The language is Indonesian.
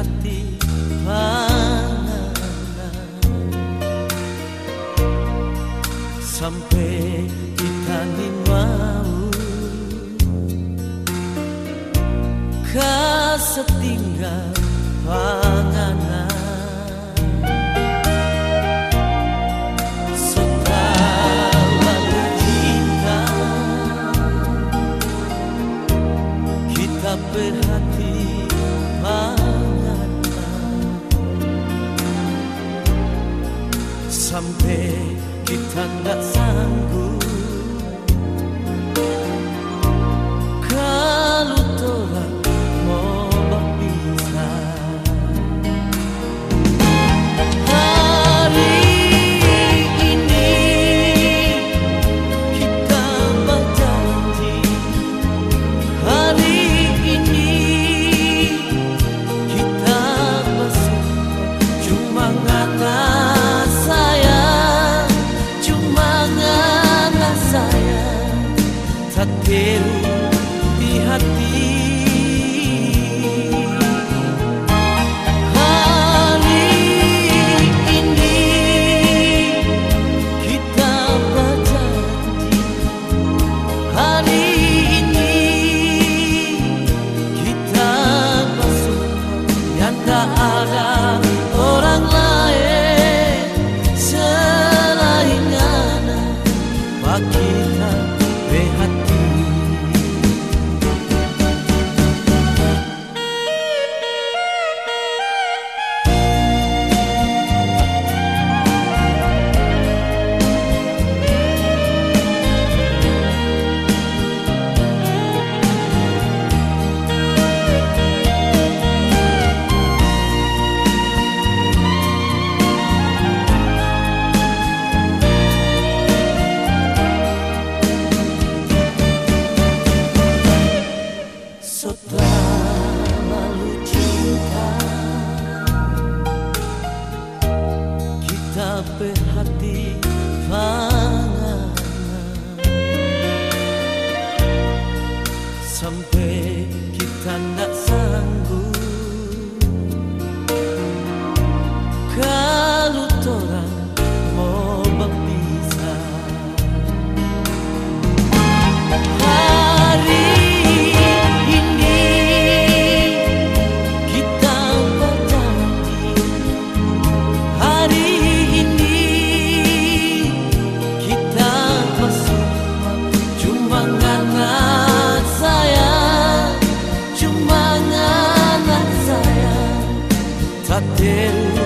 hati panganan Sampai kita mau Kasetinggal panganan sampai kita nggak sanggup. Pakita prihatin sampai hati fana. Sampai Latin.